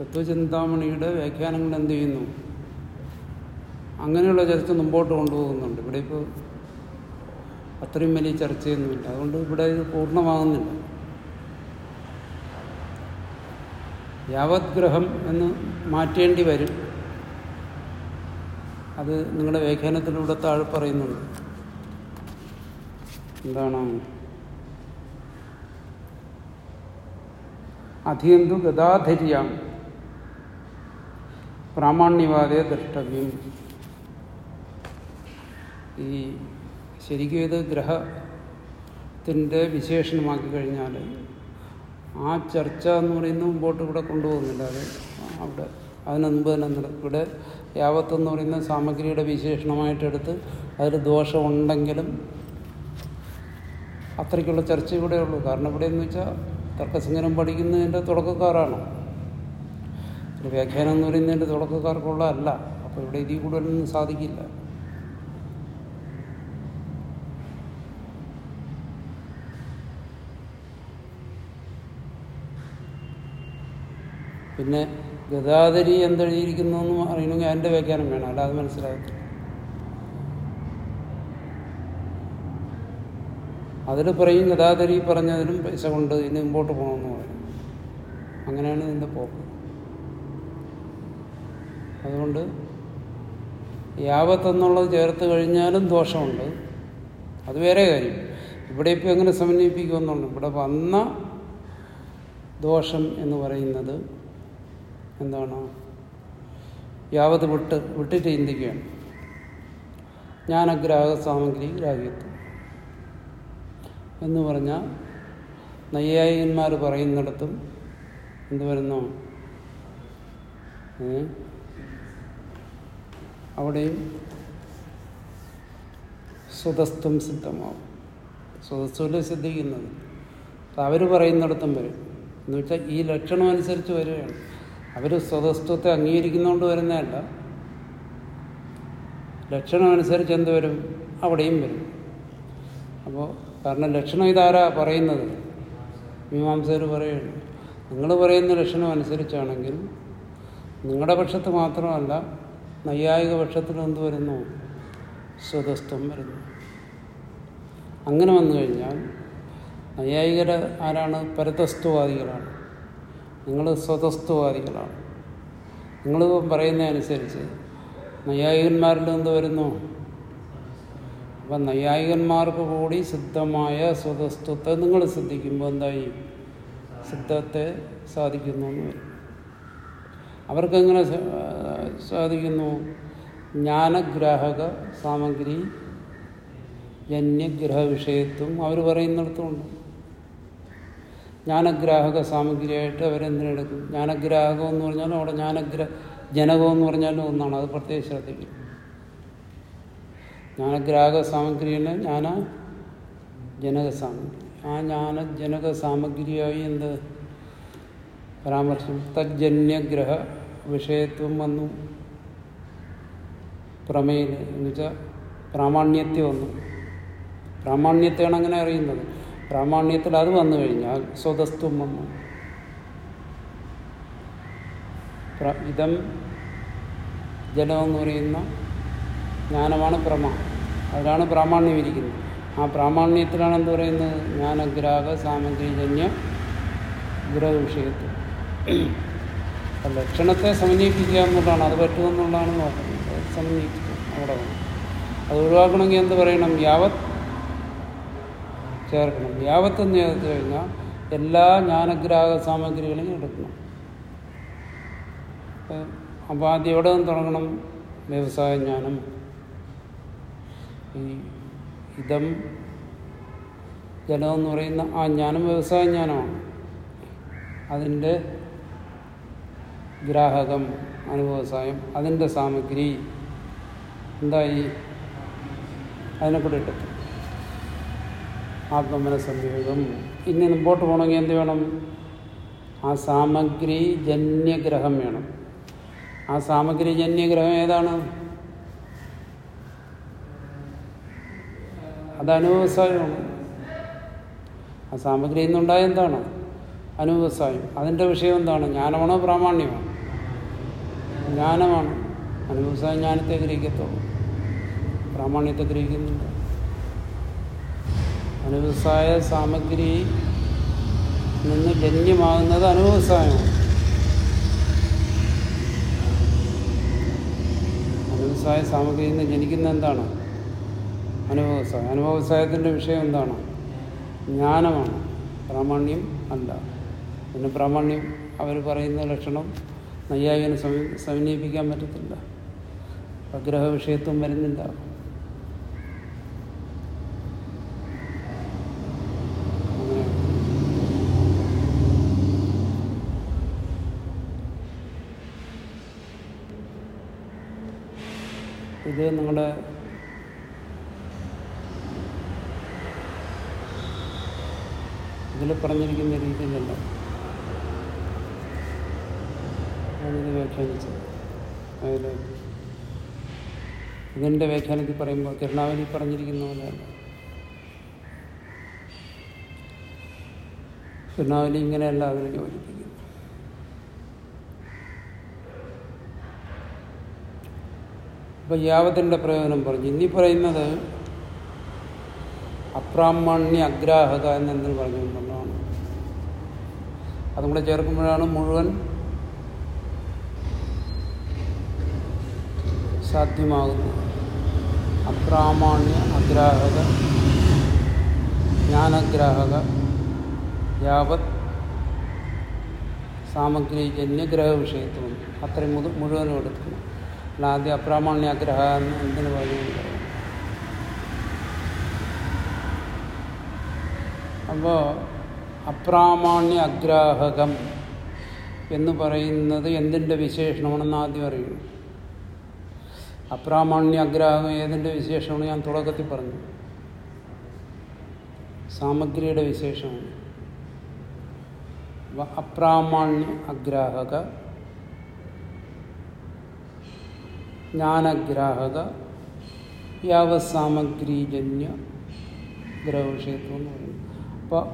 തത്വചിന്താമണിയുടെ വ്യാഖ്യാനങ്ങൾ എന്ത് ചെയ്യുന്നു? അങ്ങനെയുള്ള ചർച്ച മുമ്പോട്ട് കൊണ്ടുപോകുന്നുണ്ട്. ഇവിടെ ഇപ്പോൾ അത്രയും വലിയ ചർച്ചയൊന്നുമില്ല. അതുകൊണ്ട് ഇവിടെ ഇത് പൂർണമാകുന്നില്ല. യാവത് ഗ്രഹം എന്ന് മാറ്റേണ്ടി വരും. അത് നിങ്ങളുടെ വ്യാഖ്യാനത്തിലൂടെ താഴെ പറയുന്നുണ്ട്. എന്താണ്? അധികന്തു ഗതാധര്യാം പ്രാമാണ്യവാദേ ദ്രഷ്ടവ്യം. ഈ ശരിക്കും ഇത് ഗ്രഹത്തിന്റെ വിശേഷണമാക്കി കഴിഞ്ഞാൽ ആ ചർച്ച എന്ന് പറയുന്നത് മുമ്പോട്ട് ഇവിടെ കൊണ്ടുപോകുന്നില്ല. അത് അവിടെ അതിന് മുമ്പ് തന്നെ ഇവിടെ യാവത്തെന്ന് പറയുന്ന സാമഗ്രിയുടെ വിശേഷണമായിട്ടെടുത്ത് അതിൽ ദോഷമുണ്ടെങ്കിലും അത്രയ്ക്കുള്ള ചർച്ച ഇവിടെയുള്ളൂ. കാരണം ഇവിടെ എന്ന് വെച്ചാൽ തർക്കസംഗരം പഠിക്കുന്നതിന്റെ തുടക്കക്കാരാണ്. ഒരു വ്യാഖ്യാനം എന്ന് പറയുന്നതിന്റെ തുടക്കക്കാർക്കുള്ള അല്ല അപ്പോൾ ഇവിടെ ഇതിൽ കൂടുതലൊന്നും സാധിക്കില്ല. പിന്നെ ഗതാഗരി എന്തെഴുതിയിരിക്കുന്നു എന്ന് അറിയണമെങ്കിൽ അതിന്റെ വ്യാഖ്യാനം വേണം. അല്ലാതെ മനസ്സിലാകത്തില്ല. അതിൽ പറയും ഗതാഗരി പറഞ്ഞതിലും പൈസ കൊണ്ട് ഇനി മുമ്പോട്ട് പോകണമെന്ന് പറയും. അങ്ങനെയാണ് ഇതിന്റെ പോക്ക്. അതുകൊണ്ട് യാവത്തെന്നുള്ളത് ചേർത്ത് കഴിഞ്ഞാലും ദോഷമുണ്ട്. അത് വേറെ കാര്യം. ഇവിടെ ഇപ്പോൾ എങ്ങനെ സമന്വയിപ്പിക്കുമെന്നുണ്ട്. ഇവിടെ വന്ന ദോഷം എന്ന് പറയുന്നത് എന്താണ്? യാവത് വിട്ട് വിട്ടിട്ട് ചിന്തിക്കുകയാണ്. ജ്ഞാനഗ്രാഹക സാമഗ്രി ഗ്രാഹ്യത്വം എന്ന് പറഞ്ഞാൽ നൈയായികന്മാർ പറയുന്നിടത്തും എന്ത് വരുന്നു? അവിടെയും സ്വതസ്ഥം സിദ്ധമാവും. സ്വതസ്ഥല സിദ്ധിക്കുന്നത്. അവർ പറയുന്നിടത്തും വരും. എന്ന് വെച്ചാൽ ഈ ലക്ഷണം അനുസരിച്ച് വരികയാണ്. അവർ സ്വതസ്ഥത്തെ അംഗീകരിക്കുന്നതുകൊണ്ട് വരുന്നതല്ല. ലക്ഷണം അനുസരിച്ച് എന്ത് വരും? അവിടെയും വരും. അപ്പോൾ കാരണം ലക്ഷണം ഇതാരാ പറയുന്നത്? മീമാംസകർ പറയുന്നു നിങ്ങൾ പറയുന്ന ലക്ഷണം അനുസരിച്ചാണെങ്കിൽ നിങ്ങളുടെ പക്ഷത്ത് മാത്രമല്ല നൈയായിക പക്ഷത്തിൽ എന്ത് വരുന്നു? സ്വതസ്ഥം വരുന്നു. അങ്ങനെ വന്നു കഴിഞ്ഞാൽ നൈയായികര ആരാണ്? പരതസ്തുവാദികളാണ് നിങ്ങൾ സ്വതസ്തുവാദികളാണ് നിങ്ങൾ പറയുന്നതനുസരിച്ച് നൈയായികന്മാരിൽ എന്ത് വരുന്നു? അപ്പം നൈയായികന്മാർക്ക് കൂടി സിദ്ധമായ സ്വതസ്ത്വത്തെ നിങ്ങൾ സിദ്ധിക്കുമ്പോൾ എന്തായി? സിദ്ധത്തെ സാധിക്കുന്നു എന്ന് വരും. അവർക്കെങ്ങനെ സാധിക്കുന്നു? ജ്ഞാനഗ്രാഹക സാമഗ്രി ജന്യഗ്രഹ വിഷയത്വം അവർ പറയുന്നിടത്തുമുണ്ട്. ജ്ഞാനഗ്രാഹക സാമഗ്രിയായിട്ട് അവരെന്തിനെടുക്കും ജ്ഞാനഗ്രാഹകം എന്ന് പറഞ്ഞാലും അവിടെ ജ്ഞാനഗ്ര ജനകം എന്ന് പറഞ്ഞാലും ഒന്നാണ്. അത് പ്രത്യേകം ശ്രദ്ധിക്കും ജ്ഞാനഗ്രാഹക സാമഗ്രിയാണ് ജ്ഞാന ജനക സാമഗ്രി. ആ ജ്ഞാന ജനക സാമഗ്രിയായി എന്ത്? പരാമർശം. തജ്ജന്യഗ്രഹ വിഷയത്വം വന്നു. പ്രമേയിൽ എന്ന് വെച്ചാൽ പ്രാമാണ്യത്തെ വന്നു. പ്രാമാണ്യത്തെയാണ് അങ്ങനെ അറിയുന്നത്. പ്രാമാണ്യത്തിൽ അത് വന്നു കഴിഞ്ഞാൽ സ്വതസ്ത്വം വന്നു. ഇതം ജലമെന്ന് പറയുന്ന ജ്ഞാനമാണ് പ്രമ. അതിലാണ് പ്രാമാണ്യം ഇരിക്കുന്നത്. ആ പ്രാമാണ്യത്തിലാണ് എന്ത് പറയുന്നത്? ജ്ഞാനഗ്രാഹ സാമഗ്രിജന്യ ഗ്രഹവിഷയത്വം. ലക്ഷണത്തെ സമന്വയിപ്പിക്കുക എന്നുള്ളതാണ്. അത് പറ്റുമെന്നുള്ളതാണ് നോക്കുന്നത്. സമന്വയിപ്പിക്കുക അവിടെ അത് ഒഴിവാക്കണമെങ്കിൽ എന്ത് പറയണം? യാവത്ത് ചേർക്കണം. യാവത്ത് എന്ന് ചേർത്ത് കഴിഞ്ഞാൽ എല്ലാ ജ്ഞാനഗ്രാഹ സാമഗ്രികളെയും എടുക്കണം. അപ്പോൾ ആദ്യം എവിടെ നിന്ന് തുടങ്ങണം? വ്യവസായ ജ്ഞാനം. ഈ ഇതം എന്ന് പറയുന്ന ആ ജ്ഞാനം വ്യവസായ ജ്ഞാനമാണ്. അതിന്റെ ഗ്രാഹകം അനുഭവസായം അതിന്റെ സാമഗ്രി. എന്തായി അതിനെ കൂടെ ഇട്ടു ആത്മമന സംയോഗം ഇനി മുമ്പോട്ട് പോകണമെങ്കിൽ എന്ത് വേണം? ആ സാമഗ്രി ജന്യഗ്രഹം വേണം. ആ സാമഗ്രി ജന്യഗ്രഹം ഏതാണ്? അത് അനുവ്യവസായമാണ് ആ സാമഗ്രിയിൽ നിന്നുണ്ടായ എന്താണ്? അനുവസായം അതിന്റെ വിഷയം എന്താണ്? ജ്ഞാനമാണോ പ്രാമാണ്യമാണോ ജ്ഞാനമാണ്. അനുഭവസായ ജ്ഞാനത്തെ ഗ്രഹിക്കത്തുള്ളൂ. പ്രാമാണ്യത്തെ ഗ്രഹിക്കുന്നില്ല അനുവസായ സാമഗ്രി നിന്ന് ജന്യമാകുന്നത് അനുഭവസായമാണ് അനുവസായ സാമഗ്രിയിൽ നിന്ന് ജനിക്കുന്ന എന്താണ്? അനുഭവസായം. അനുഭവസായത്തിന്റെ വിഷയം എന്താണ്? ജ്ഞാനമാണ്. പ്രാമാണ്യം അല്ല. പിന്നെ പ്രാമാണ്യം അവർ പറയുന്ന ലക്ഷണം നൈയായികന് സമീ സമന്വയിപ്പിക്കാൻ പറ്റത്തില്ല. ആഗ്രഹ വിഷയത്വം വരുന്നില്ല ഇത് നിങ്ങളുടെ ഇതിൽ പറഞ്ഞിരിക്കുന്ന രീതിയിലല്ല. ഞാനിത് വ്യാഖ്യാനിച്ചത്. അതിൽ ഇതിന്റെ വ്യാഖ്യാനത്തിൽ പറയുമ്പോൾ കിരണാവലി പറഞ്ഞിരിക്കുന്ന പോലെയല്ല കിരണാവലി ഇങ്ങനെയല്ല അതിനെ യോജിപ്പിക്കുന്നത്. അപ്പൊ യാവത്തിന്റെ പ്രയോജനം പറഞ്ഞു. ഇനി പറയുന്നത് അപ്രാമാണ്യ അഗ്രാഹക എന്നെന്തിനു പറഞ്ഞു എന്നുള്ളതാണ് അതും കൂടെ ചേർക്കുമ്പോഴാണ് മുഴുവൻ സാധ്യമാകുന്നത് അപ്രാമാണ്യ അഗ്രാഹക ജ്ഞാനഗ്രാഹക യാവത് സാമഗ്രിജന്യ ഗ്രഹ വിഷയത്വം അത്രയും മുതൽ മുഴുവനും എടുക്കണം. അല്ല ആദ്യം അപ്രാമാണ്യ അഗ്രഹ എന്ന് എന്തിനു പറയുന്നത് അപ്പോൾ അപ്രാമാണ്യ അഗ്രാഹകം എന്ന് പറയുന്നത് എന്തിന്റെ വിശേഷണമാണെന്ന് ആദ്യം അറിയണം. അപ്രാമാണ്യ അഗ്രാഹം ഏതിന്റെ വിശേഷമാണ് ഞാൻ തുടക്കത്തിൽ പറഞ്ഞു. സാമഗ്രിയുടെ വിശേഷമാണ്. അപ്രാമാണ്യ അഗ്രാഹക ജ്ഞാനഗ്രാഹക യാവസാമഗ്രീജന്യ ഗ്രഹവിഷയത്വം എന്ന് പറയും. അപ്പോൾ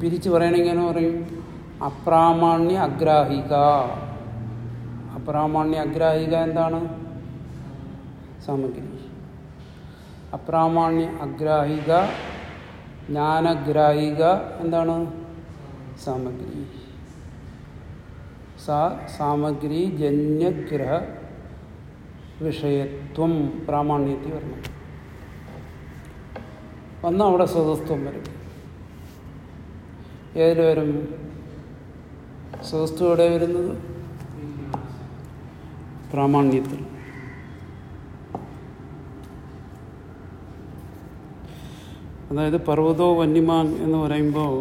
പിരിച്ച് പറയണമെങ്കിൽ എന്ന് പറയും? അപ്രാമാണ്യ അഗ്രാഹിക അപ്രാമാണ്യ അഗ്രാഹിക എന്താണ്? സാമഗ്രി. അപ്രാമാണ്യ അഗ്രാഹിക ജ്ഞാനഗ്രാഹിക എന്താണ്? സാമഗ്രി. സാ സാമഗ്രി ജന്യഗ്രഹ വിഷയത്വം പ്രാമാണ്യത്തിൽ വരണം. വന്നാൽ അവിടെ സ്വതസ്ത്വം വരും. ഏതിൽ വരും? സ്വതസ്ത്വം എവിടെ വരുന്നത്? പ്രാമാണ്യത്തിൽ. അതായത് പർവതോ വന്യമാൻ എന്ന് പറയുമ്പോൾ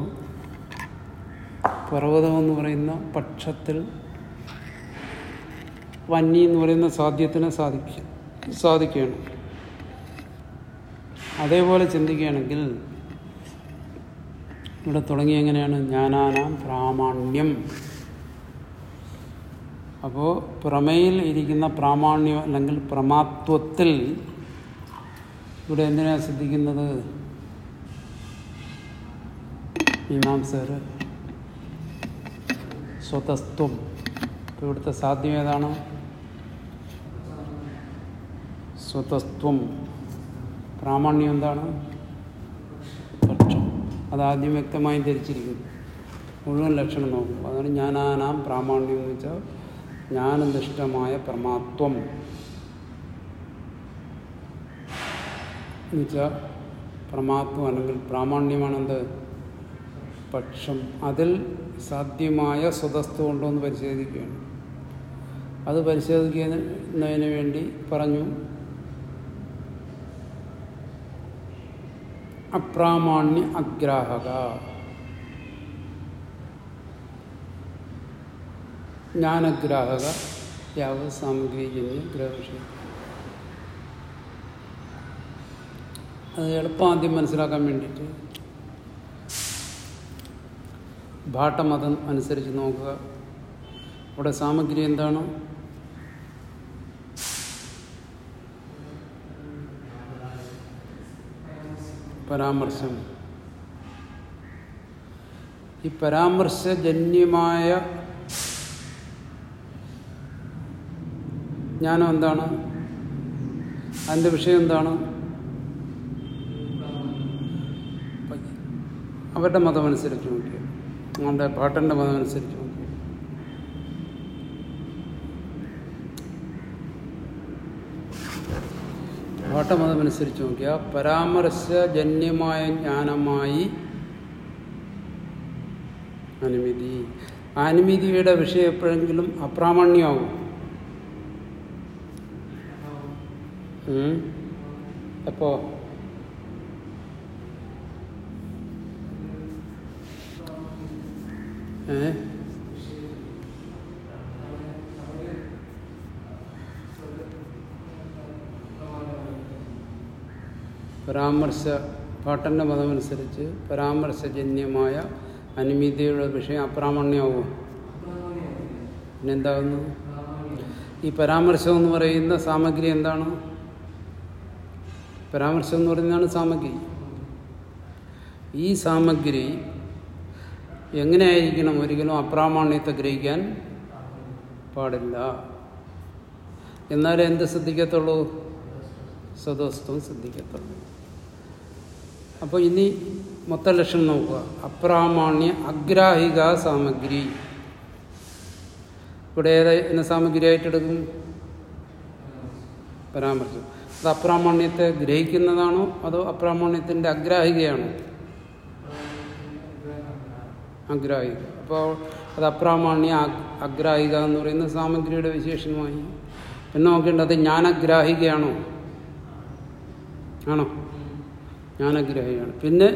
പർവതം എന്ന് പറയുന്ന പക്ഷത്തിൽ വന്നി എന്ന് പറയുന്ന സാധ്യത്തിന് സാധിക്കും സാധിക്കുകയാണ്. അതേപോലെ ചിന്തിക്കുകയാണെങ്കിൽ ഇവിടെ തുടങ്ങി എങ്ങനെയാണ്? ജ്ഞാനാനാം പ്രാമാണ്യം. അപ്പോൾ പ്രമേയിൽ ഇരിക്കുന്ന പ്രാമാണ്യം അല്ലെങ്കിൽ പ്രമാത്വത്തിൽ ഇവിടെ എന്തിനാണ് ശ്രദ്ധിക്കുന്നത് മീമാംസകർ സ്വതസ്ത്വം ഇപ്പോൾ ഇവിടുത്തെ സാധ്യം ഏതാണ് സ്വതസ്ത്വം പ്രാമാണ്യം എന്താണ് ലക്ഷം അതാദ്യം വ്യക്തമായി ധരിച്ചിരിക്കുന്നു. മുഴുവൻ ലക്ഷണം നോക്കും. അതാണ് ജ്ഞാനാനാം പ്രാമാണ്യം എന്ന് വെച്ചാൽ ജ്ഞാനനിഷ്ഠമായ പ്രമാത്വം. എന്നുവെച്ചാൽ പ്രമാത്വം അല്ലെങ്കിൽ പ്രാമാണ്യമാണെന്ത് പക്ഷം അതിൽ സാധ്യമായ സ്വതസ്തു ഉണ്ടോ എന്ന് പരിശോധിക്കുകയാണ്. അത് പരിശോധിക്കുന്നതിന് വേണ്ടി പറഞ്ഞു അപ്രാമാണ്യ അഗ്രാഹക. ജ്ഞാനഗ്രാഹക യാവ സാമഗ്രിജന്യ ഗ്രഹവിഷയം. അത് എളുപ്പം ആദ്യം മനസ്സിലാക്കാൻ വേണ്ടിയിട്ട് ഭാട്ടമതം അനുസരിച്ച് നോക്കുക. അവിടെ സാമഗ്രി എന്താണ്? പരാമർശം. ഈ പരാമർശജന്യമായ ജ്ഞാനം എന്താണ്? അതിന്റെ വിഷയം എന്താണ്? അവരുടെ മതമനുസരിച്ച് നോക്കിയോ? നമ്മുടെ പാട്ടന്റെ മതമനുസരിച്ച് നോക്കിയോ പാട്ടമതമനുസരിച്ച് നോക്കിയാൽ പരാമർശജന്യമായ ജ്ഞാനമായി അനുമതി. അനുമതിയുടെ വിഷയം എപ്പോഴെങ്കിലും അപ്രാമണ്യമാകും. എപ്പോ? പരാമർശ പാട്ടന്റെ മതമനുസരിച്ച് പരാമർശജന്യമായ അനുമതിയുടെ വിഷയം അപ്രാമാണ്യമാവും പിന്നെന്താകുന്നു? ഈ പരാമർശം എന്ന് പറയുന്ന സാമഗ്രി എന്താണ്? പരാമർശം എന്ന് പറയുന്നതാണ് സാമഗ്രി. ഈ സാമഗ്രി എങ്ങനെയായിരിക്കണം ഒരിക്കലും അപ്രാമാണ്യത്തെ ഗ്രഹിക്കാൻ പാടില്ല. എന്നാലേ എന്ത് ശ്രദ്ധിക്കത്തുള്ളൂ? സ്വതസ്ത്വം ശ്രദ്ധിക്കത്തുള്ളൂ. അപ്പോൾ ഇനി മൊത്ത ലക്ഷണം നോക്കുക. അപ്രാമാണ്യ അഗ്രാഹിക സാമഗ്രി. ഇവിടെ ഏത് എന്ന സാമഗ്രിയായിട്ടെടുക്കും പരാമർശം. അത് അപ്രാമാണ്യത്തെ ഗ്രഹിക്കുന്നതാണോ അതോ അപ്രാമാണ്യത്തിന്റെ അഗ്രാഹികയാണോ? അഗ്രാഹിക അപ്പോൾ അത് അപ്രാമാണ്യ അഗ്രാഹിക എന്ന് പറയുന്ന സാമഗ്രിയുടെ വിശേഷമായി പിന്നെ നോക്കേണ്ടത് ജ്ഞാനഗ്രാഹികയാണോ ആണോ? ജ്ഞാനഗ്രാഹികയാണ് പിന്നെ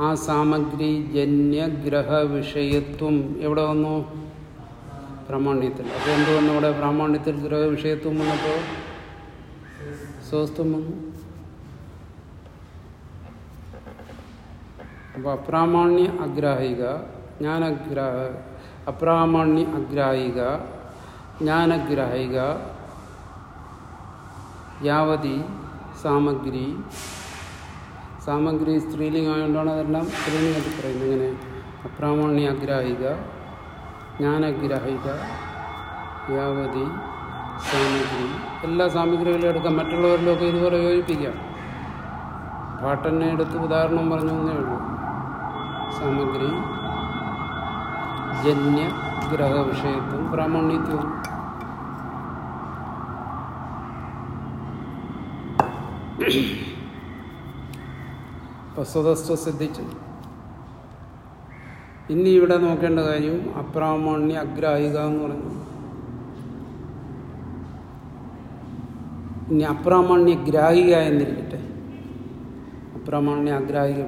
ആ സാമഗ്രി ജന്യഗ്രഹ വിഷയത്വം എവിടെ വന്നു? പ്രാമാണ്യത്തിൽ അപ്പോൾ എന്ത് ഇവിടെ? പ്രാമാണ്യത്തിൽ ഗ്രഹ വിഷയത്വം വന്നപ്പോൾ? സ്വസ്ഥം വന്നു. അപ്പോൾ അപ്രാമാണ്യ അഗ്രാഹിക ജ്ഞാനഗ്രാഹ അപ്രാമാണ്യ അഗ്രാഹിക ജ്ഞാനഗ്രാഹിക യാവതി സാമഗ്രി. സാമഗ്രി സ്ത്രീലിംഗമായതുകൊണ്ടാണ് അതെല്ലാം സ്ത്രീലിംഗത്തിൽ പറയുന്നത്. ഇങ്ങനെ അപ്രാമാണ്യ അഗ്രാഹിക ജ്ഞാനഗ്രാഹിക യാവതി സാമഗ്രി. എല്ലാ സാമഗ്രികളും എടുക്കാം. മറ്റുള്ളവരിലൊക്കെ ഇതുപോലെ യോജിപ്പിക്കാം. പാട്ടെന്നെ എടുത്ത് ഉദാഹരണം പറഞ്ഞു എന്നേ ഉള്ളൂ. സാമഗ്രി ജന്യ ഗ്രഹവിഷയത്വം പ്രാമാണിത്വം സ്വതസ്വ സിദ്ധിച്ചു. ഇനി ഇവിടെ നോക്കേണ്ട കാര്യം അപ്രാമാണ്യ അഗ്രാഹിക എന്ന് പറഞ്ഞു ഇനി അപ്രാമാണ്യ ഗ്രാഹിക എന്നിരിക്കട്ടെ. അപ്രാമാണ്യ അഗ്രാഹിക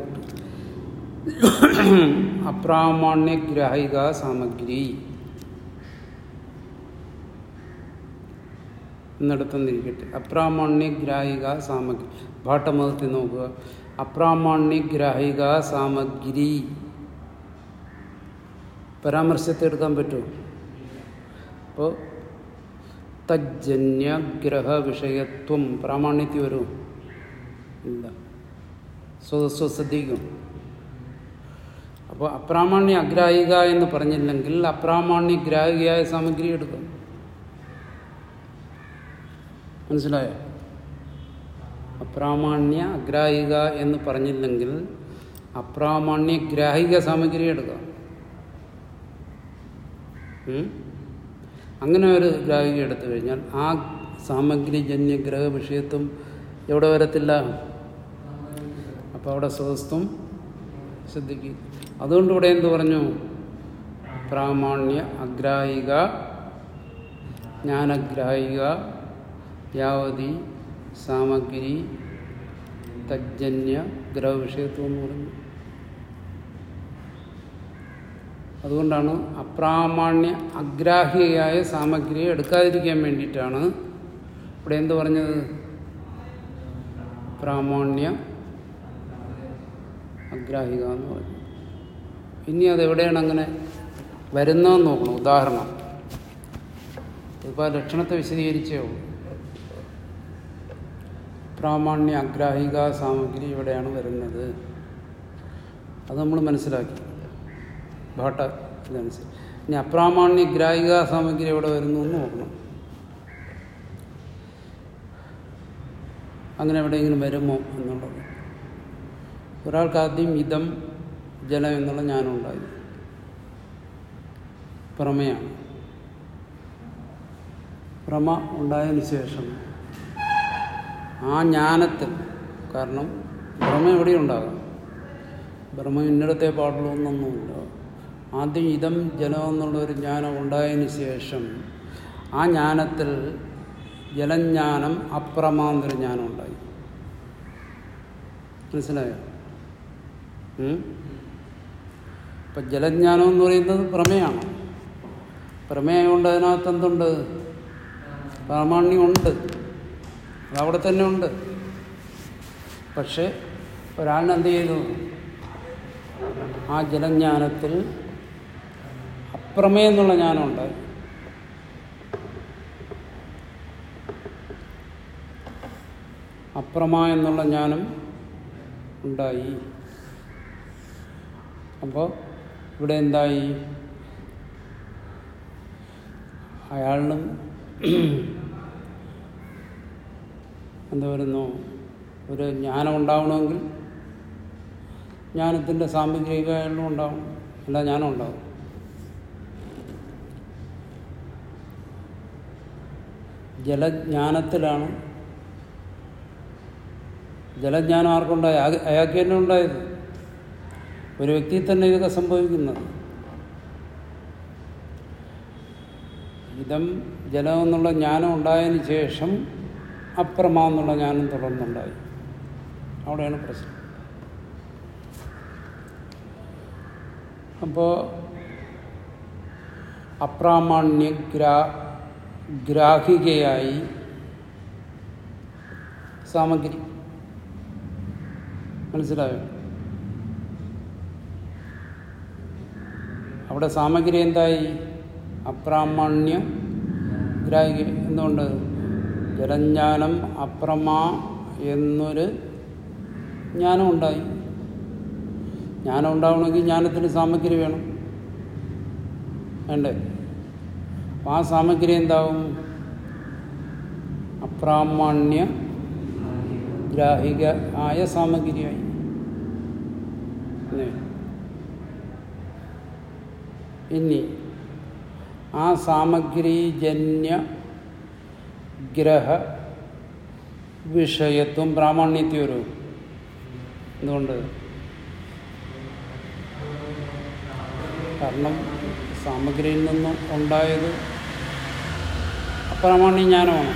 വിട്ടു അപ്രാമാണ്യ ഗ്രാഹിക സാമഗ്രി. എന്നിടത്തുനിന്നിരിക്കട്ടെ അപ്രാമാണ്യ ഗ്രാഹിക സാമഗ്രി. ഭാട്ടമതത്തിൽ നോക്കുക. അപ്രാമാണ്യ ഗ്രാഹിക സാമഗ്രി. പരാമർശത്തെ എടുക്കാൻ പറ്റുമോ അപ്പോൾ തജ്ജന്യഗ്രഹ വിഷയത്വം. പ്രാമാണ്യത്തിൽ വരും. ഇല്ല. സ്വതസ്വ ശ്രദ്ധിക്കും. അപ്പോൾ അപ്രാമാണ്യ അഗ്രാഹിക എന്ന് പറഞ്ഞില്ലെങ്കിൽ അപ്രാമാണ്യ ഗ്രാഹികയായ സാമഗ്രി എടുക്കും. മനസ്സിലായോ? അപ്രാമാണ്യ അഗ്രാഹിക എന്ന് പറഞ്ഞില്ലെങ്കിൽ അപ്രാമാണ്യ ഗ്രാഹിക സാമഗ്രി എടുക്കാം? അങ്ങനെ ഒരു ഗ്രാഹിക എടുത്തു കഴിഞ്ഞാൽ ആ സാമഗ്രി ജന്യ ഗ്രഹ വിഷയത്വം എവിടെ വരത്തില്ല? അപ്പോൾ അവിടെ സ്വസ്ഥം ശ്രദ്ധിക്കും അതുകൊണ്ട് ഇവിടെ എന്ത് പറഞ്ഞു? പ്രാമാണ്യ അഗ്രാഹിക ജ്ഞാനഗ്രാഹിക യാവതി സാമഗ്രി തജ്ജന്യ ഗ്രഹവിഷയത്വം എന്ന് പറഞ്ഞു. അതുകൊണ്ടാണ് അപ്രാമാണ്യ അഗ്രാഹ്യയായ സാമഗ്രിയെ എടുക്കാതിരിക്കാൻ വേണ്ടിയിട്ടാണ് ഇവിടെ എന്ത് പറഞ്ഞത്? പ്രാമാണ്യ അഗ്രാഹിക എന്ന് പറഞ്ഞു ഇനി അതെവിടെയാണ് അങ്ങനെ വരുന്നതെന്ന് നോക്കണം. ഉദാഹരണം ഇപ്പോൾ ആ ലക്ഷണത്തെ വിശദീകരിച്ചേ ഉള്ളൂ. പ്രാമാണ്യ അഗ്രാഹിക സാമഗ്രി ഇവിടെയാണ് വരുന്നത്. അത് നമ്മൾ മനസ്സിലാക്കി. ഭാട്ട ഇതനുസരിച്ച്. ഇനി അപ്രാമാണ്യ ഗ്രാഹിക സാമഗ്രി എവിടെ വരുന്നു എന്ന് നോക്കണം. അങ്ങനെ എവിടെയെങ്കിലും വരുമോ എന്നുള്ളത്. ഒരാൾക്ക് ആദ്യം ഇതം ജലം എന്നുള്ള ജ്ഞാനമുണ്ടായി പ്രമയാണ്. പ്രമ ഉണ്ടായതിനു ശേഷം ആ ജ്ഞാനത്തിൽ കാരണം ഭ്രമ എവിടെ ഉണ്ടാകാം? ഭ്രമ ഇന്നിടത്തെ പാടുള്ളൂ എന്നൊന്നുമില്ല ആദ്യം ഇതം ജലം എന്നുള്ള ഒരു ജ്ഞാനം ഉണ്ടായതിനു ശേഷം ആ ജ്ഞാനത്തിൽ ജലജ്ഞാനം അപ്രമാന്തര ജ്ഞാനം ഉണ്ടായി. മനസ്സിലായോ? ഇപ്പം ജലജ്ഞാനം എന്ന് പറയുന്നത് പ്രമേയമാണ്. പ്രമേയമുണ്ട് അതിനകത്ത് എന്തുണ്ട്? പ്രാമാണ്യമുണ്ട്. അതവിടെ തന്നെ ഉണ്ട്. പക്ഷേ ഒരാളിനെന്ത് ചെയ്തു? ആ ജലജ്ഞാനത്തിൽ അപ്രമേയം എന്നുള്ള ജ്ഞാനമുണ്ട് അപ്രമ എന്നുള്ള ജ്ഞാനം ഉണ്ടായി. അപ്പോൾ ഇവിടെ എന്തായി? അയാളിനും എന്താ വരുന്നു ഒരു ജ്ഞാനം ഉണ്ടാവണമെങ്കിൽ ജ്ഞാനത്തിന്റെ സാമ്പത്തിക അയാളിനും ഉണ്ടാവണം എല്ലാ ജ്ഞാനം ഉണ്ടാവും. ജലജ്ഞാനത്തിലാണ് ജലജ്ഞാനം ആർക്കുണ്ടായി അയാൾക്ക് തന്നെ ഉണ്ടായത്. ഒരു വ്യക്തിയിൽ തന്നെ ഇതൊക്കെ സംഭവിക്കുന്നത്. ഇതം ജലം എന്നുള്ള ജ്ഞാനം ഉണ്ടായതിന് ശേഷം അപ്രമ എന്നുള്ള ജ്ഞാനം തുടർന്നുണ്ടായി. അവിടെയാണ് പ്രശ്നം. അപ്പോൾ അപ്രാമാണ്യ ഗ്രാ ഗ്രാഹികയായി സാമഗ്രി. മനസ്സിലായോ? അവിടെ സാമഗ്രി എന്തായി? അപ്രാമാണ്യ ഗ്രാഹിക എന്തുകൊണ്ട്? ജലജ്ഞാനം അപ്രമാ എന്നൊരു ജ്ഞാനം ഉണ്ടായി. ജ്ഞാനം ഉണ്ടാവണമെങ്കിൽ ജ്ഞാനത്തിന് സാമഗ്രി വേണം. വേണ്ടേ? അപ്പം ആ സാമഗ്രി എന്താവും? അപ്രാമാണ്യ ഗ്രാഹിക ആയ സാമഗ്രിയായി. അല്ലേ? ഇനി ആ സാമഗ്രിജന്യ ഗ്രഹ വിഷയത്വം പ്രാമാണ്യത്വം ഒരു എന്തുകൊണ്ട്? കാരണം സാമഗ്രിയിൽ നിന്നും ഉണ്ടായത് അപ്രാമാണി ജ്ഞാനമാണ്.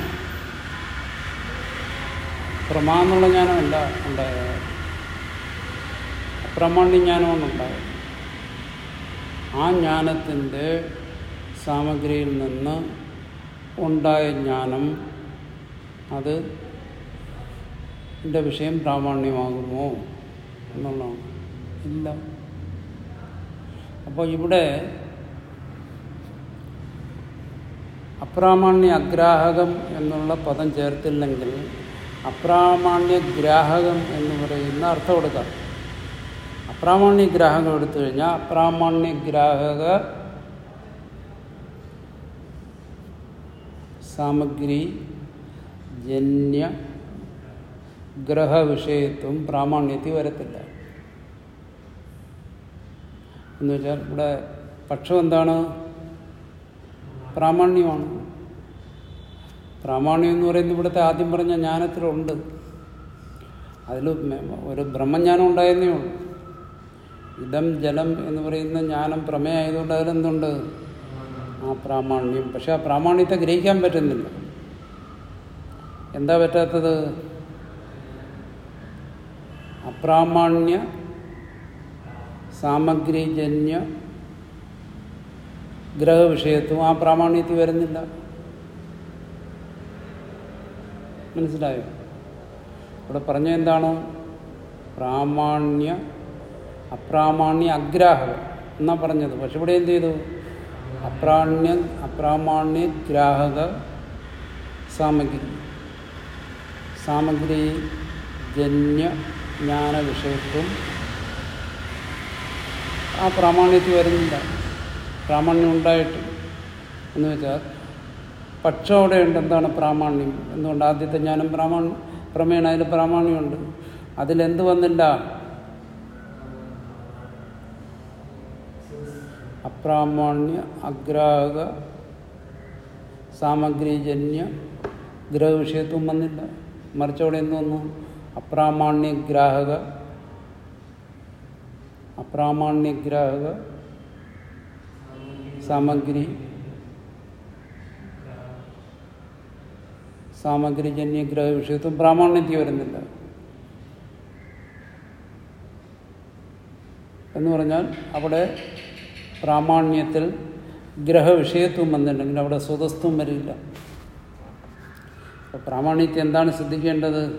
പ്രമാന്നുള്ള ജ്ഞാനമല്ല ഉണ്ടായത്. അപ്രാമാണി ജ്ഞാനമാണ് ഉണ്ടായത്. ആ ജ്ഞാനത്തിന്റെ സാമഗ്രിയിൽ നിന്ന് ഉണ്ടായ ജ്ഞാനം അത് എന്റെ വിഷയം പ്രാമാണ്യമാകുമോ എന്നുള്ളതാണ്. ഇല്ല. അപ്പോൾ ഇവിടെ അപ്രാമാണ്യ അഗ്രാഹകം എന്നുള്ള പദം ചേർത്തില്ലെങ്കിൽ അപ്രാമാണ്യ ഗ്രാഹകം എന്ന് പറയുന്ന അർത്ഥം കൊടുക്കാം. അപ്രാമാണ്യ ഗ്രാഹകം എടുത്തു കഴിഞ്ഞാൽ പ്രാമാണ്യ ഗ്രാഹക സാമഗ്രി ജന്യ ഗ്രഹവിഷയത്വം പ്രാമാണ്യത്തിൽ വരത്തില്ല. എന്ന് വെച്ചാൽ ഇവിടെ പക്ഷം എന്താണ്? പ്രാമാണ്യമാണ് പ്രാമാണ്യം എന്ന് പറയുന്നത് ഇവിടുത്തെ ആദ്യം പറഞ്ഞ ജ്ഞാനത്തിലുണ്ട്. അതിൽ ഒരു ബ്രഹ്മജ്ഞാനം ഉണ്ടായിരുന്നേ ഉള്ളൂ. ഇതം ജലം എന്ന് പറയുന്ന ജ്ഞാനം പ്രമേയമായതുകൊണ്ട് അതിലെന്തുണ്ട്? ആ പ്രാമാണ്യം. പക്ഷെ ആ പ്രാമാണ്യത്തെ ഗ്രഹിക്കാൻ പറ്റുന്നില്ല. എന്താ പറ്റാത്തത്? അപ്രാമാണ്യ സാമഗ്രിജന്യ ഗ്രഹവിഷയത്വം ആ പ്രാമാണ്യത്തിൽ വരുന്നില്ല. മനസ്സിലായോ? ഇവിടെ പറഞ്ഞ എന്താണ്? പ്രാമാണ്യ അപ്രാമാണ്യ അഗ്രാഹകം എന്നാ പറഞ്ഞത്. പക്ഷെ ഇവിടെ എന്ത് ചെയ്തു? അപ്രാണ്യ അപ്രാമാണ്യ ഗ്രാഹക സാമഗ്രി. സാമഗ്രി ജന്യ ജ്ഞാന വിഷയത്വം. ആ പ്രാമാണ്യത്തിൽ വരുന്നില്ല. പ്രാമാണ്യം ഉണ്ടായിട്ട്. എന്ന് വെച്ചാൽ പക്ഷം അവിടെയുണ്ട് എന്താണ് പ്രാമാണ്യം? എന്തുകൊണ്ട്? ആദ്യത്തെ ജ്ഞാനം പ്രാമാണ്യം പ്രമേണ അതിൽ പ്രാമാണ്യമുണ്ട്. അതിലെന്ത് വന്നില്ല? അപ്രാമാണ്യ അഗ്രാഹക സാമഗ്രിജന്യ ഗ്രഹവിഷയത്വം വന്നില്ല. മറിച്ച് അവിടെ എന്ത് വന്നു? അപ്രാമാണ്യഗ്രാഹക അപ്രാമാണ്യഗ്രാഹക സാമഗ്രി സാമഗ്രിജന്യ ഗ്രഹ വിഷയത്വം പ്രാമാണ്യത്തിൽ വരുന്നില്ല. എന്ന് പറഞ്ഞാൽ അവിടെ പ്രാമാണ്യത്തിൽ ഗ്രഹവിഷയത്വം വന്നിട്ടുണ്ടെങ്കിൽ അവിടെ സ്വതസ്ത്വം വരില്ല. പ്രാമാണിത്യം എന്താണ് ശ്രദ്ധിക്കേണ്ടത്?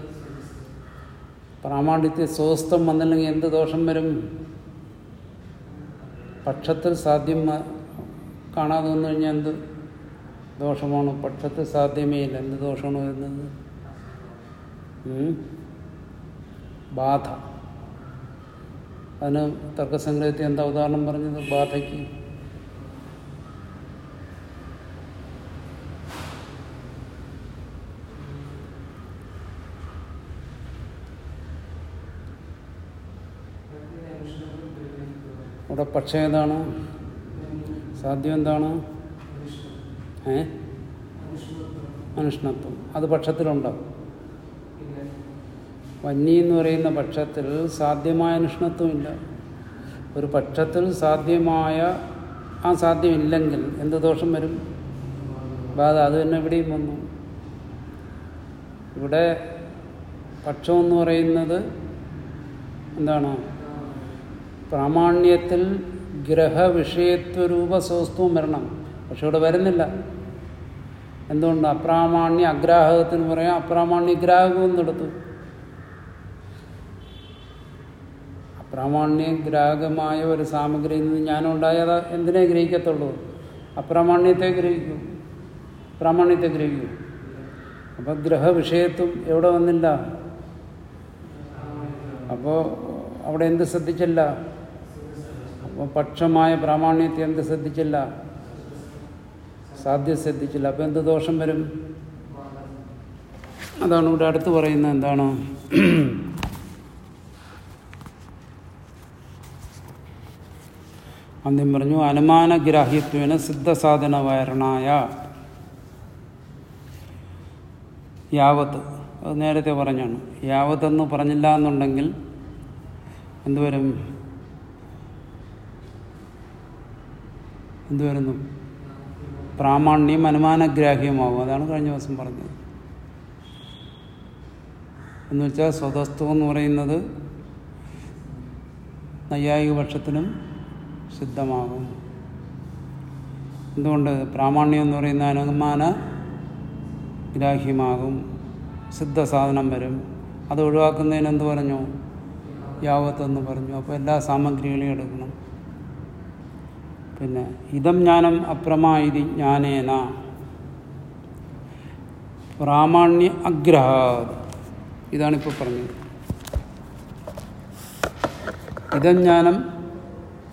പ്രാമാണിത്യ സ്വസ്ഥം വന്നില്ലെങ്കിൽ എന്ത് ദോഷം വരും? പക്ഷത്തിൽ സാധ്യം കാണാതെ വന്നു കഴിഞ്ഞാൽ എന്ത് ദോഷമാണ്? പക്ഷത്തിൽ സാധ്യമേ ഇല്ല. എന്ത് ദോഷമാണ് വരുന്നത്? ബാധ. അതിന് തർക്കസംഗ്രഹത്തിൽ എന്താ ഉദാഹരണം പറഞ്ഞത്? ബാധയ്ക്ക്. അവിടെ പക്ഷം ഏതാണ് സാധ്യം എന്താണ്? ഏ? അനുഷ്ണത്വം. അത് പക്ഷത്തിലുണ്ടോ? വന്നി എന്ന് പറയുന്ന പക്ഷത്തിൽ സാധ്യമായ അനുഷ്ണത്വമില്ല ഒരു പക്ഷത്തിൽ സാധ്യമായ ആ സാധ്യമില്ലെങ്കിൽ എന്ത് ദോഷം വരും? ബാധ അത് തന്നെ ഇവിടെയും വന്നു. ഇവിടെ പക്ഷമെന്ന് പറയുന്നത് എന്താണ്? പ്രാമാണ്യത്തിൽ ഗ്രഹവിഷയത്വരൂപ സ്വസ്ഥവും വരണം. പക്ഷെ ഇവിടെ വരുന്നില്ല. എന്തുകൊണ്ട്? അപ്രാമാണ്യ അഗ്രാഹകത്തിന് പറയാം അപ്രാമാണ്യ ഗ്രാഹകം എന്നെടുത്തു അപ്രാമാണ്യ ഗ്രാഹകമായ ഒരു സാമഗ്രിയിൽ നിന്ന് ഞാനുണ്ടായത് എന്തിനെ ഗ്രഹിക്കത്തുള്ളൂ? അപ്രാമാണ്യത്തെ ഗ്രഹിക്കൂ. പ്രാമാണ്യത്തെ ഗ്രഹിക്കൂ. അപ്പോൾ ഗ്രഹവിഷയത്വം എവിടെ വന്നില്ല? അപ്പോൾ അവിടെ എന്ത് ശ്രദ്ധിച്ചില്ല? അപ്പോൾ പക്ഷമായ പ്രാമാണ്യത്തെ എന്ത് ശ്രദ്ധിച്ചില്ല? സാധ്യത ശ്രദ്ധിച്ചില്ല. അപ്പോൾ എന്ത് ദോഷം വരും? അതാണ് ഇവിടെ അടുത്ത് പറയുന്നത്. എന്താണ്? ആദ്യം പറഞ്ഞു അനുമാനഗ്രാഹ്യത്വേന സിദ്ധസാധന വരണായ യാവത്ത് അത് നേരത്തെ പറഞ്ഞാണ്. യാവത്തെന്ന് പറഞ്ഞില്ല എന്നുണ്ടെങ്കിൽ എന്തുവരും? എന്തുവരുന്നു? പ്രാമാണ്യം അനുമാനഗ്രാഹ്യമാവും. അതാണ് കഴിഞ്ഞ ദിവസം പറഞ്ഞത്. എന്നുവെച്ചാൽ സ്വതസ്തു എന്ന് പറയുന്നത് നൈയായിക പക്ഷത്തിനും സിദ്ധമാകും. എന്തുകൊണ്ട്? പ്രാമാണ്യം എന്ന് പറയുന്ന അനുമാന ഗ്രാഹ്യമാകും. സിദ്ധസാധനം വരും. അത് ഒഴിവാക്കുന്നതിന് എന്ത് പറഞ്ഞു? യാവത്തെന്ന് പറഞ്ഞു. അപ്പോൾ എല്ലാ സാമഗ്രികളെയും എടുക്കണം. പിന്നെ ഇതം ജ്ഞാനം അപ്രമായിരി ജ്ഞാനേന. പ്രാമാണ്യ അഗ്രഹ ഇതാണിപ്പോൾ പറഞ്ഞത്. ഇതം ജ്ഞാനം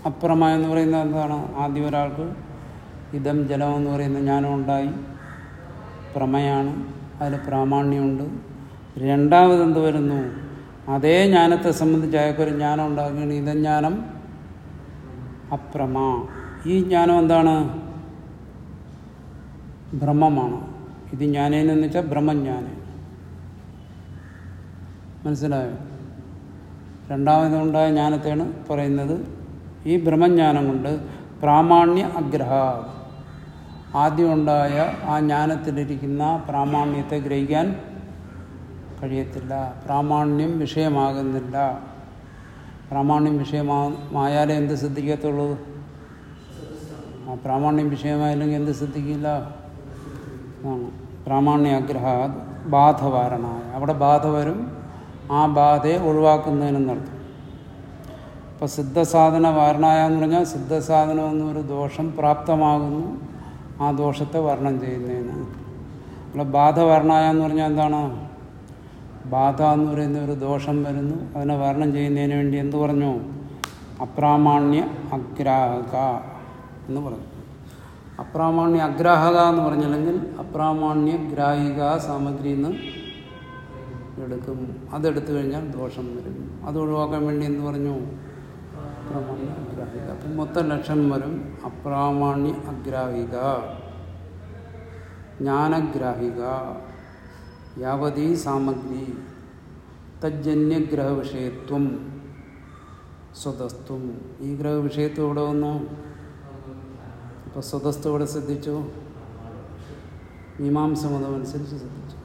അപ്രമ എന്ന് പറയുന്നത് എന്താണ്? ആദ്യം ഒരാൾക്ക് ഇതം ജലം എന്ന് പറയുന്ന ജ്ഞാനം ഉണ്ടായി. പ്രമയാണ്. അതിൽ പ്രാമാണ്യമുണ്ട്. രണ്ടാമത് എന്ത് വരുന്നു? അതേ ജ്ഞാനത്തെ സംബന്ധിച്ച് അയാൾക്കൊരു ജ്ഞാനം ഉണ്ടാക്കുകയാണ് ഇതജ്ഞാനം അപ്രമ. ഈ ജ്ഞാനം എന്താണ്? ബ്രഹ്മമാണ്. ഇത് ജ്ഞാനേനെന്ന് വെച്ചാൽ ബ്രഹ്മജ്ഞാനം. മനസ്സിലായോ? രണ്ടാമതുണ്ടായ ജ്ഞാനത്തെയാണ് പറയുന്നത്? ഈ ബ്രഹ്മജ്ഞാനം കൊണ്ട് പ്രാമാണ്യ അഗ്രഹ. ആദ്യമുണ്ടായ ആ ജ്ഞാനത്തിലിരിക്കുന്ന പ്രാമാണ്യത്തെ ഗ്രഹിക്കാൻ കഴിയത്തില്ല. പ്രാമാണ്യം വിഷയമാകുന്നില്ല. പ്രാമാണ്യം വിഷയമായാലേ എന്ത് സിദ്ധിക്കത്തുള്ളൂ ആ പ്രാമാണ്യം വിഷയമായില്ലെങ്കിൽ എന്ത് സിദ്ധിക്കില്ല പ്രാമാണ്യ ആഗ്രഹ ബാധവാരണായ അവിടെ ബാധ വരും. ആ ബാധയെ ഒഴിവാക്കുന്നതിനെന്നർത്ഥം. അപ്പോൾ സിദ്ധസാധന വാരണായ എന്ന് പറഞ്ഞാൽ സിദ്ധസാധനം എന്നൊരു ദോഷം പ്രാപ്തമാകുന്നു. ആ ദോഷത്തെ വർണം ചെയ്യുന്നതിന്. അല്ല ബാധ വർണായ എന്ന് പറഞ്ഞാൽ എന്താണ്? ബാധ എന്ന് പറയുന്ന ഒരു ദോഷം വരുന്നു. അതിനെ വർണം ചെയ്യുന്നതിന് വേണ്ടി എന്തു പറഞ്ഞു? അപ്രാമാണ്യ അഗ്രാഹക എന്ന് പറഞ്ഞു. അപ്രാമാണ്യ അഗ്രാഹക എന്ന് പറഞ്ഞില്ലെങ്കിൽ അപ്രാമാണ്യ ഗ്രാഹിക സാമഗ്രി എന്ന് എടുക്കും. അതെടുത്തു കഴിഞ്ഞാൽ ദോഷം വരും. അത് ഒഴിവാക്കാൻ വേണ്ടി എന്ത് പറഞ്ഞു? അപ്രാമാണ്യ അഗ്രാഹിക. അപ്പം മൊത്തം ലക്ഷണം വരും. അപ്രാമാണ്യ അഗ്രാഹിക. ജ്ഞാനഗ്രാഹിക. യാവതീ സാമഗ്രി. തജ്ജന്യഗ്രഹവിഷയത്വം. സ്വതസ്ത്വം. ഈ ഗ്രഹവിഷയത്വം ഇവിടെ വന്നു? അപ്പോൾ സ്വതസ്ത്വം ഇവിടെ ശ്രദ്ധിച്ചു മീമാംസ മതമനുസരിച്ച് ശ്രദ്ധിച്ചു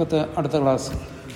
ഇപ്പോഴത്തെ അടുത്ത ക്ലാസ്.